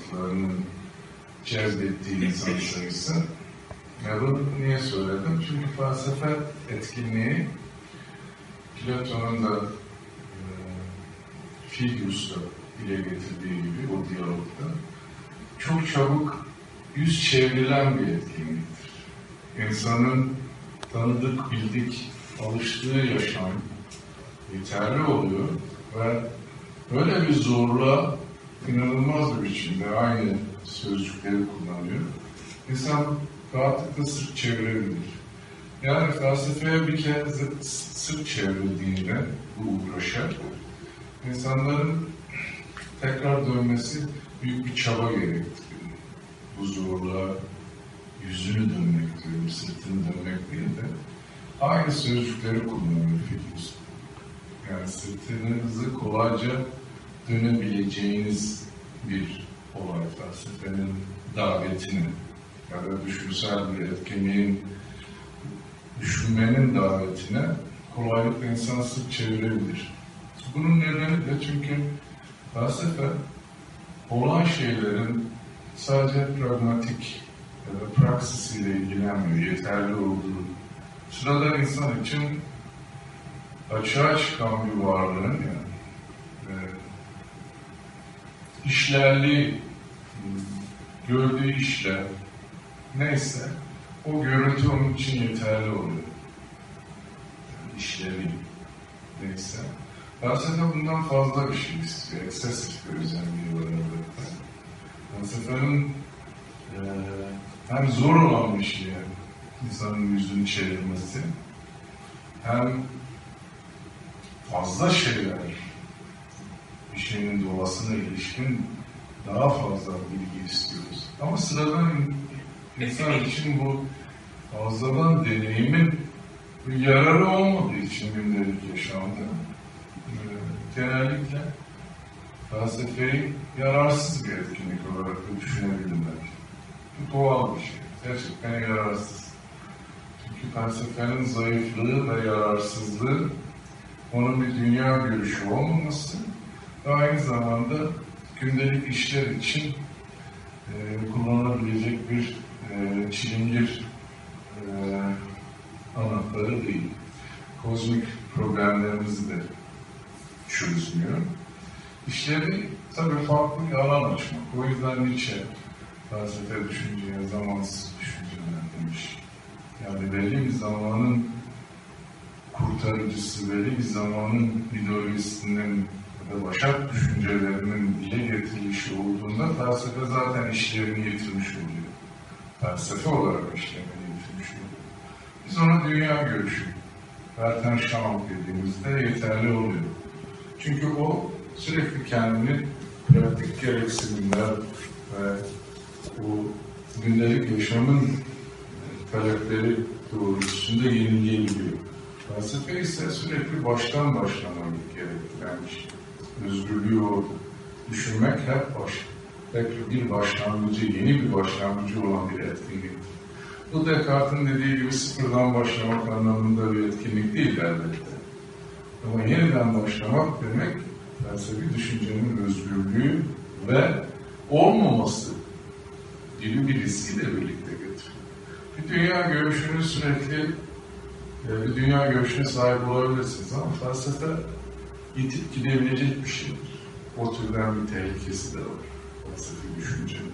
toplantılarının cezbettiği insan sayısı. Ya bunu niye söyledim? Çünkü felsefe etkinliği Platon'un da e, Fidius'ta dile getirdiği gibi o diyalogda çok çabuk yüz çevrilen bir etkinliktir. İnsanın tanıdık, bildik, alıştığı yaşam yeterli oluyor ve böyle bir zorluğa inanılmaz bir biçimde aynı sözcükleri kullanıyor. İnsan rahatlıkla sırt çevirebilir. Yani felsefeye bir kez sırt çevrildiğinde bu uğraşa insanların tekrar dönmesi büyük bir çaba gerektiriyor. Bu zorluğa yüzünü dönmek diyorum, sırtını dönmek değil de aynı sözcükleri kullanıyor Fidius. Yani sırtınızı kolayca dönebileceğiniz bir olay felsefenin davetini ya da düşünsel bir etkinliğin düşünmenin davetine kolaylıkla insan sırt çevirebilir. Bunun nedeni de çünkü felsefe olan şeylerin sadece pragmatik ya da praksisiyle ilgilenmiyor, yeterli olduğu. Sırada insan için açığa çıkan bir varlığın yani e, işlerli gördüğü işler neyse o görüntü onun için yeterli oluyor. Yani işlevi neyse. Felsefe bundan fazla bir şey istiyor. Eksesif bir özelliği var elbette. Felsefenin e, hem zor olan bir şey yani, insanın yüzünü çevirmesi hem fazla şeyler bir şeyin doğasına ilişkin daha fazla bilgi istiyoruz. Ama sıradan insan için bu fazladan deneyimin yararı olmadığı için gündelik yaşamda e, genellikle felsefeyi yararsız bir etkinlik olarak da düşünebilirler. Bu doğal bir şey. Gerçekten yararsız. Çünkü felsefenin zayıflığı ve yararsızlığı onun bir dünya görüşü olmaması ve aynı zamanda gündelik işler için e, kullanılabilecek bir e, çilingir e, anahtarı değil. Kozmik problemlerimizi de çözmüyor. İşleri tabii farklı bir alan açmak. O yüzden Nietzsche felsefe düşünceye zamansız düşünceler demiş. Yani belli bir zamanın kurtarıcısı, belli bir zamanın ideolojisinin da başak düşüncelerinin dile getirilişi olduğunda felsefe zaten işlerini yitirmiş oluyor. Felsefe olarak işlerini yitirmiş oluyor. Biz ona dünya görüşü, Weltanschauung dediğimizde yeterli oluyor. Çünkü o sürekli kendini pratik gereksinimler ve bu gündelik yaşamın talepleri doğrultusunda yenileyebiliyor. Felsefe ise sürekli baştan başlamak gerektiren bir şey. Özgürlüğü. Düşünmek hep baş. Hep bir başlangıcı, yeni bir başlangıcı olan bir etkinlik. Bu Descartes'in dediği gibi sıfırdan başlamak anlamında bir etkinlik değil elbette. Ama yeniden başlamak demek felsefi düşüncenin özgürlüğü ve olmaması gibi bir riskiyle birlikte getiriyor. Bir dünya görüşünü sürekli e, bir dünya görüşüne sahip olabilirsiniz ama felsefe itip gidebilecek bir şeydir. O türden bir tehlikesi de var. Felsefi düşüncenin.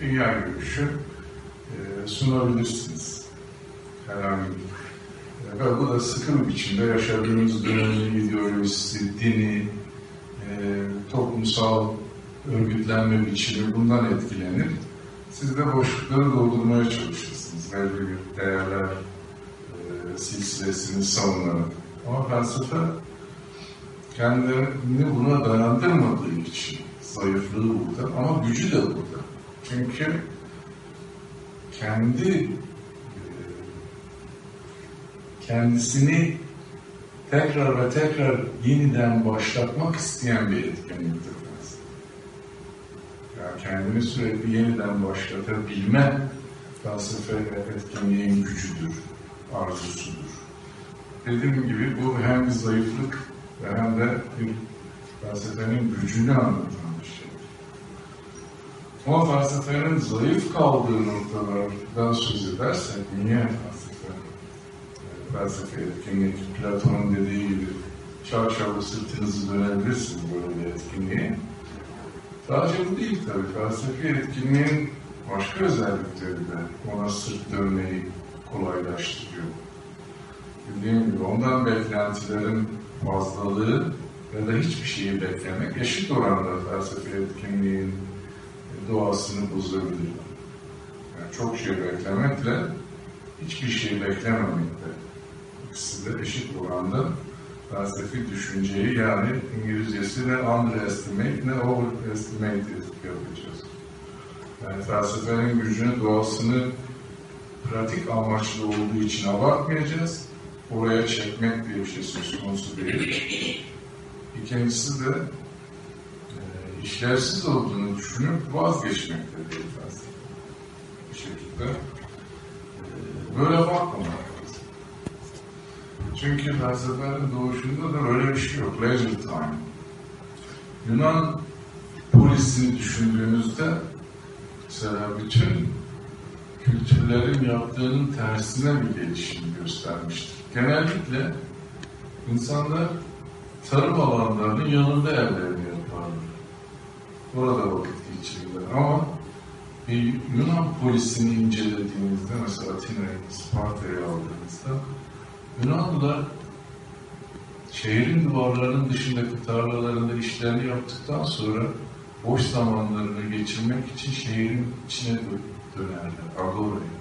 Dünya görüşü e, sunabilirsiniz. Herhangi bir. Ve bu da sıkı bir biçimde yaşadığımız dönemin ideolojisi, dini, e, toplumsal örgütlenme biçimi bundan etkilenir. Siz de boşlukları doldurmaya çalışırsınız. Belli bir değerler e, silsilesini savunarak. Ama felsefe kendini buna dayandırmadığı için zayıflığı burada ama gücü de burada. Çünkü kendi e, kendisini tekrar ve tekrar yeniden başlatmak isteyen bir etkinliktir. Yani kendini sürekli yeniden başlatabilme felsefe ve etkinliğin gücüdür, arzusudur. Dediğim gibi bu hem zayıflık ve hem de bir felsefenin gücünü anlatan bir şey. Ama felsefenin zayıf kaldığı noktalardan söz edersek, niye felsefe? Felsefe etkinlik, Platon'un dediği gibi çarşaflı sırtınızı dönebilirsiniz böyle bir etkinliğe. Sadece bu değil tabii. Felsefi etkinliğin başka özellikleri de ona sırt dönmeyi kolaylaştırıyor. Dediğim gibi ondan beklentilerin fazlalığı ya da hiçbir şeyi beklemek eşit oranda felsefi etkinliğin doğasını bozabilir. Yani çok şey beklemekle hiçbir şey beklememekle ikisi de eşit oranda felsefi düşünceyi yani İngilizcesi ne underestimate ne overestimate yapacağız. Yani felsefenin gücünü, doğasını pratik amaçlı olduğu için abartmayacağız. Oraya çekmek diye bir şey söz konusu değil. İkincisi de e, işlevsiz olduğunu düşünüp vazgeçmekte değil felsefe. Bir şekilde e, böyle bakmamak lazım. Çünkü felsefenin doğuşunda da öyle bir şey yok. Leisure time. Yunan polisini düşündüğünüzde mesela bütün kültürlerin yaptığının tersine bir gelişim göstermiştir. Genellikle insanlar tarım alanlarının yanında evlerini yaparlar. Orada vakit geçirirler. Ama bir Yunan polisini incelediğinizde, mesela Atina'yı, Sparta'yı aldığınızda, Yunanlılar şehrin duvarlarının dışındaki tarlalarında işlerini yaptıktan sonra boş zamanlarını geçirmek için şehrin içine dönerler, agora'ya.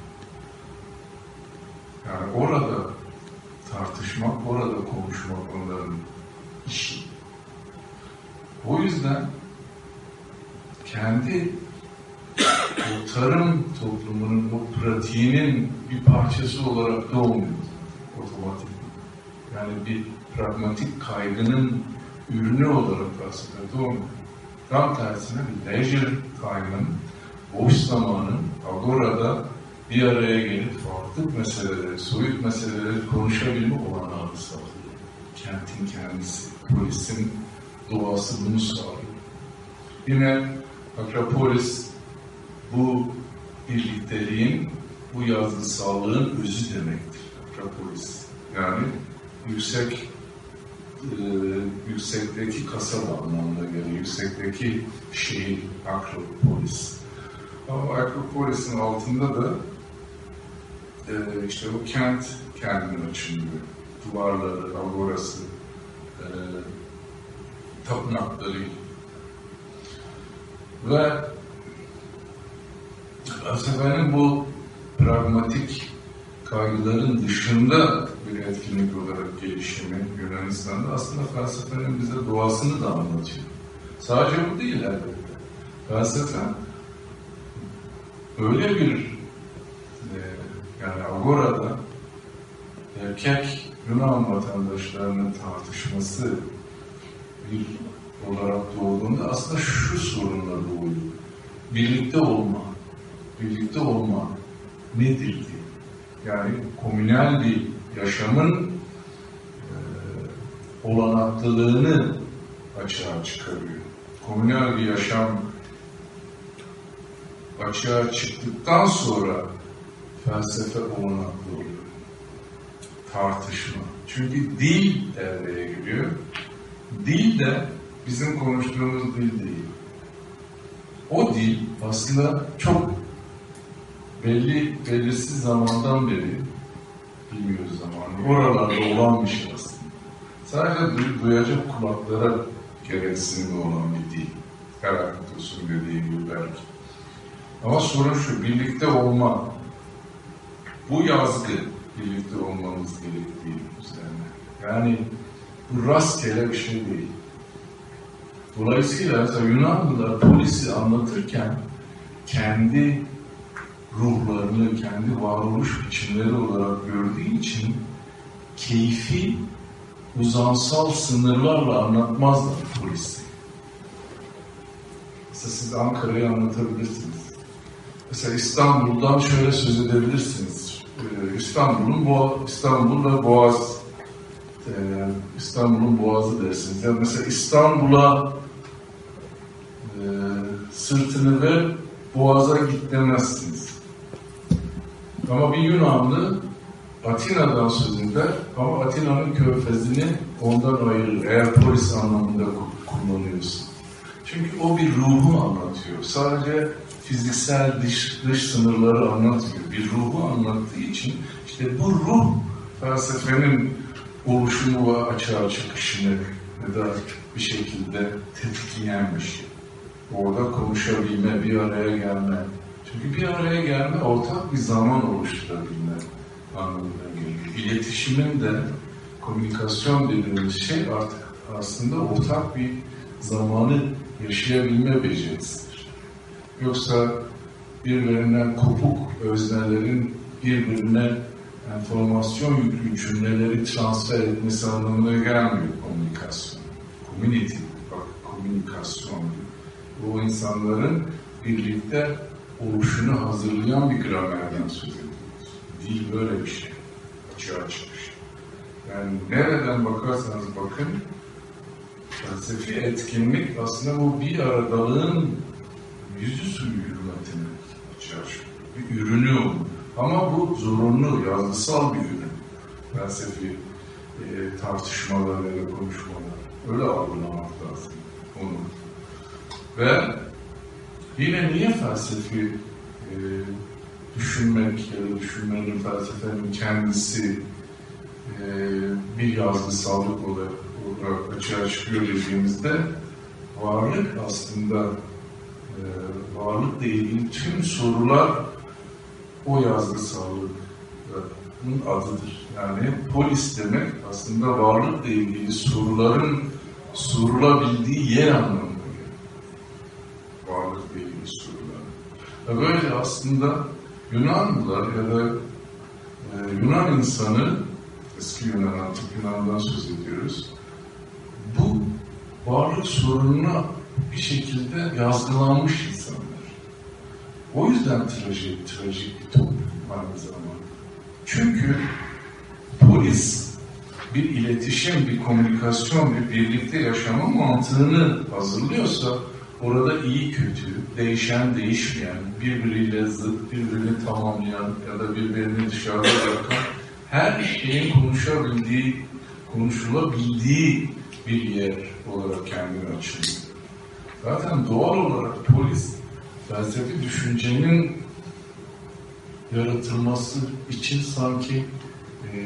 Yani orada tartışmak, orada konuşmak onların işi. O yüzden kendi o tarım toplumunun o pratiğinin bir parçası olarak doğmuyor otomatik. Yani bir pragmatik kaygının ürünü olarak aslında doğmuyor. Tam tersine bir leisure time'ın, boş zamanın agorada bir araya gelip farklı meseleleri, soyut meseleleri konuşabilme olanağı sağlıyor. Kentin kendisi, polisin doğası bunu sağlıyor. Yine Akropolis bu birlikteliğin, bu yazgısallığın özü demektir. Akropolis. Yani yüksek e, yüksekteki kasaba anlamına geliyor. Yüksekteki şehir Akropolis. Ama Akropolis'in altında da e, işte o kent kendini açılıyor. Duvarları, agorası, e, tapınakları ve felsefenin bu pragmatik kaygıların dışında bir etkinlik olarak gelişimi Yunanistan'da aslında felsefenin bize doğasını da anlatıyor. Sadece bu değil elbette. Felsefe öyle bir e, yani Agora'da erkek Yunan vatandaşlarının tartışması bir olarak doğduğunda aslında şu sorunla doğuyor. Birlikte olma, birlikte olma nedir diye. Yani komünel bir yaşamın e, olanaklılığını açığa çıkarıyor. Komünel bir yaşam açığa çıktıktan sonra felsefe olanaklı oluyor. Tartışma. Çünkü dil devreye giriyor. Dil de bizim konuştuğumuz dil değil. O dil aslında çok belli belirsiz zamandan beri bilmiyoruz zamanı. Oralarda olan bir şey aslında. Sadece duy, duyacak kulaklara gereksinimi olan bir dil. Heraklit dediği gibi belki. Ama sorun şu, birlikte olma. Bu yazgı birlikte olmamız gerektiği üzerine. Yani bu rastgele bir şey değil. Dolayısıyla mesela Yunanlılar polisi anlatırken kendi ruhlarını, kendi varoluş biçimleri olarak gördüğü için keyfi uzansal sınırlarla anlatmazlar polisi. Mesela siz Ankara'yı anlatabilirsiniz. Mesela İstanbul'dan şöyle söz edebilirsiniz. Ee, İstanbul'un Boğa, İstanbul ve Boğaz e, İstanbul'un Boğazı dersiniz. Yani mesela İstanbul'a e, sırtını ver Boğaz'a git demezsiniz. Ama bir Yunanlı Atina'dan söz eder ama Atina'nın körfezini ondan ayırır eğer polis anlamında kullanıyorsun. Çünkü o bir ruhu anlatıyor. Sadece fiziksel dış, dış sınırları anlatmıyor. Bir ruhu anlattığı için işte bu ruh felsefenin oluşumu ve açığa çıkışını ya da bir şekilde tetikleyen bir şey. Orada konuşabilme, bir araya gelme. Çünkü bir araya gelme ortak bir zaman oluşturabilme anlamına geliyor. İletişimin de komünikasyon dediğimiz şey artık aslında ortak bir zamanı yaşayabilme becerisidir. Yoksa birbirinden kopuk öznelerin birbirine enformasyon yüklü cümleleri transfer etmesi anlamına gelmiyor komünikasyon. Community, bak komünikasyon. Bu insanların birlikte oluşunu hazırlayan bir gramerden söz ediyoruz. Değil böyle bir şey. Açığa çıkmış. Yani nereden bakarsanız bakın felsefi etkinlik aslında bu bir aradalığın yüzü suyu hürmetine açığa çıkıyor. Bir ürünü o. Ama bu zorunlu, yazgısal bir ürün. Felsefi e, tartışmalar ya da konuşmalar. Öyle algılamak lazım onu. Ve yine niye felsefi e, düşünmek ya da düşünmenin felsefenin kendisi e, bir yazgısallık olarak, olarak açığa çıkıyor dediğimizde varlık aslında varlıkla ilgili tüm sorular o yazgısallığın adıdır. Yani polis demek aslında varlıkla ilgili soruların sorulabildiği yer anlamına gelir. Varlıkla ilgili sorular. Ve böyle aslında Yunanlılar ya da e, Yunan insanı, eski Yunan, antik Yunan'dan söz ediyoruz. Bu varlık sorununa bir şekilde yazgılanmış insanlar. O yüzden trajik, trajik bir toplum aynı zamanda. Çünkü polis bir iletişim, bir komünikasyon, bir birlikte yaşama mantığını hazırlıyorsa orada iyi kötü, değişen değişmeyen, birbiriyle zıt, birbirini tamamlayan ya da birbirini dışarıda bırakan her şeyin konuşabildiği, konuşulabildiği bir yer olarak kendini açılıyor. Zaten doğal olarak polis felsefi düşüncenin yaratılması için sanki e,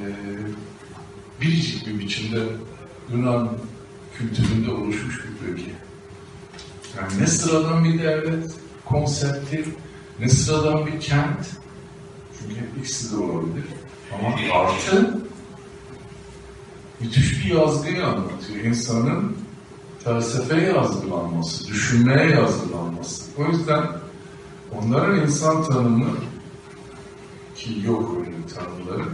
biricik bir biçimde Yunan kültüründe oluşmuş bir bölge. Yani ne sıradan bir devlet konsepti, ne sıradan bir kent, çünkü ikisi de olabilir. Ama artı müthiş bir yazgıyı anlatıyor. İnsanın felsefeye yazgılanması, düşünmeye yazgılanması. O yüzden onların insan tanımı ki yok öyle tanımları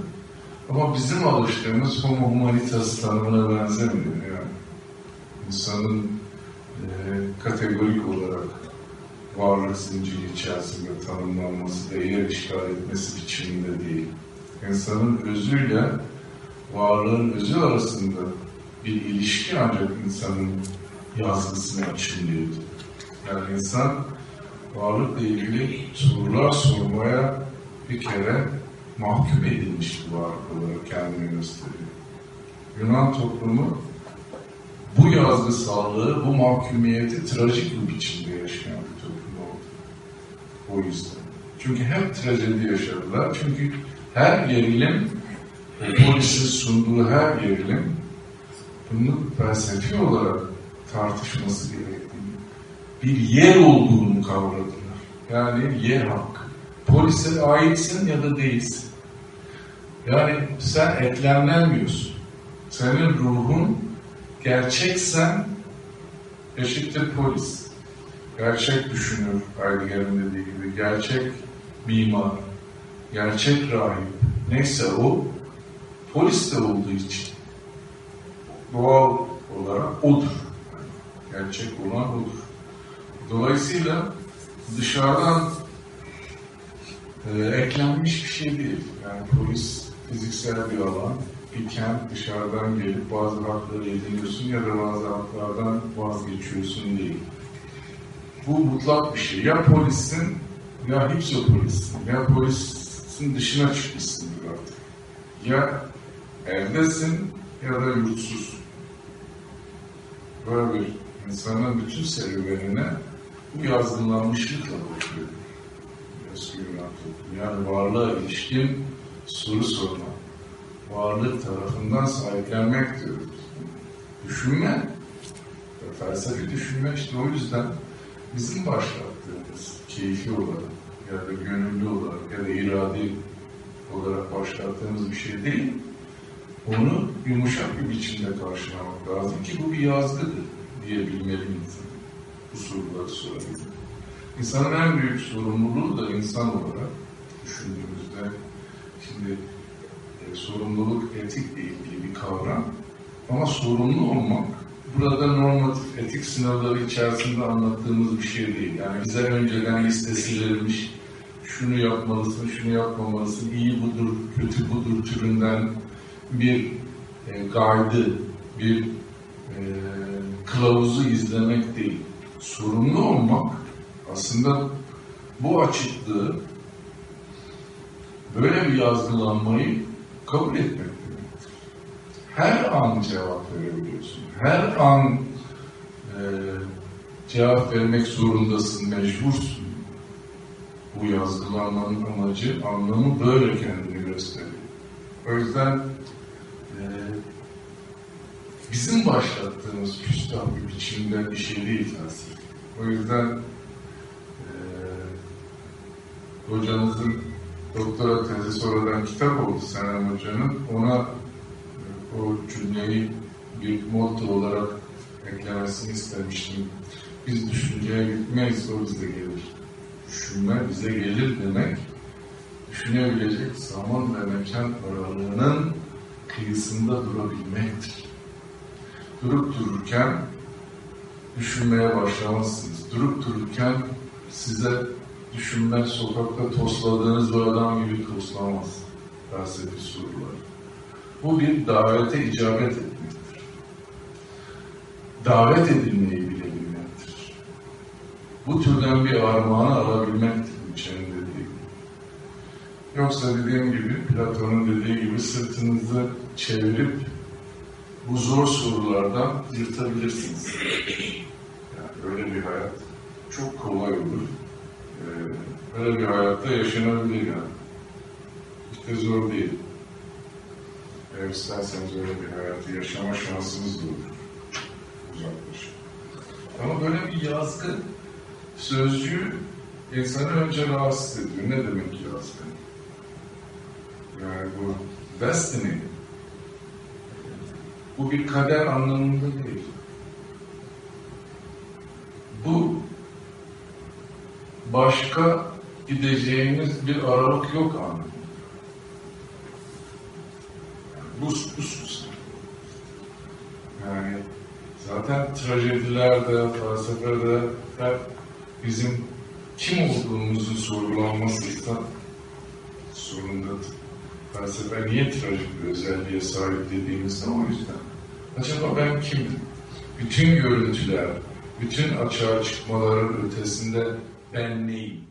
ama bizim alıştığımız homo humanitas tanımına benzemiyor yani. İnsanın e, kategorik olarak varlık zinciri içerisinde tanımlanması, değer işgal etmesi biçiminde değil. İnsanın özüyle varlığın özü arasında bir ilişki ancak insanın yazgısını açımlıyordu. Yani insan varlıkla ilgili sorular sormaya bir kere mahkum edilmiş bir varlık olarak kendini gösteriyor. Yunan toplumu bu yazgısallığı, bu mahkumiyeti trajik bir biçimde yaşayan bir toplum oldu. O yüzden. Çünkü hep trajedi yaşadılar. Çünkü her gerilim, polisin sunduğu her gerilim bunu felsefi olarak tartışması gerektiğini, bir yer olduğunu kavradılar. Yani yer hakkı. Polise aitsin ya da değilsin. Yani sen eklemlenmiyorsun. Senin ruhun gerçeksen eşittir polis. Gerçek düşünür, Heidegger'in dediği gibi. Gerçek mimar, gerçek rahip. Neyse o, polis de olduğu için doğal olarak odur. Gerçek olan odur. Dolayısıyla dışarıdan e, eklenmiş bir şey değil. Yani polis fiziksel bir alan, bir kent dışarıdan gelip bazı hakları ediniyorsun ya da bazı haklardan vazgeçiyorsun değil. bu mutlak bir şey. Ya polissin ya hipsopolissin. Ya polisin dışına çıkmışsındır artık. Ya evdesin ya da yurtsuzsun. Böyle bir insanın bütün serüvenine bu yazgınlanmışlıkla bakıyor. Yani varlığa ilişkin soru sorma. Varlık tarafından sahiplenmek diyoruz. Düşünme. Ve felsefi düşünme işte o yüzden bizim başlattığımız keyfi olarak ya da gönüllü olarak ya da iradi olarak başlattığımız bir şey değil. Onu yumuşak bir biçimde karşılamak lazım ki bu bir yazgıdır diyebilmeli insan. Bu soruları sorabilir. İnsanın en büyük sorumluluğu da insan olarak düşündüğümüzde şimdi e, sorumluluk etikle ilgili bir kavram ama sorumlu olmak burada normatif etik sınavları içerisinde anlattığımız bir şey değil. Yani bize önceden listesi verilmiş şunu yapmalısın, şunu yapmamalısın, iyi budur, kötü budur türünden bir e, gaydı, bir e, kılavuzu izlemek değil. Sorumlu olmak aslında bu açıklığı böyle bir yazgılanmayı kabul etmek demektir. Her an cevap verebiliyorsun. Her an e, cevap vermek zorundasın, mecbursun. Bu yazgılanmanın amacı, anlamı böyle kendini gösteriyor. O yüzden e, bizim başlattığımız küstah bir biçimde bir şey değil felsefe. O yüzden e, hocamızın doktora tezi sonradan kitap oldu Senem Hoca'nın. Ona e, o cümleyi bir motto olarak eklemesini istemiştim. Biz düşünceye gitmeyiz, o bize gelir. Düşünme bize gelir demek, düşünebilecek zaman ve mekan aralığının kıyısında durabilmektir. Durup dururken düşünmeye başlamazsınız. Durup dururken size düşünme sokakta tosladığınız bir adam gibi toslamaz felsefi sorular. Bu bir davete icabet etmektir. Davet edilmeyi bilebilmektir. Bu türden bir armağanı alabilmektir Nietzsche'nin. Yoksa dediğim gibi, Platon'un dediği gibi sırtınızı çevirip bu zor sorulardan yırtabilirsiniz. Yani öyle bir hayat çok kolay olur. Ee, öyle bir hayatta yaşanabilir yani. İşte zor değil. Eğer isterseniz öyle bir hayatı yaşama şansınız da olur. Uzaklaşın. Ama böyle bir yazgı sözcüğü insanı önce rahatsız ediyor. Ne demek yazgı? Yani bu destiny bu bir kader anlamında değil. Bu başka gideceğiniz bir aralık yok anlamında. Bu, bu. Yani zaten trajedilerde, felsefede hep bizim kim olduğumuzun sorgulanmasıysa sorundadır. Felsefe niye trajik bir özelliğe sahip dediğimizde o yüzden. Acaba ben kimim? Bütün görüntüler, bütün açığa çıkmaların ötesinde ben neyim?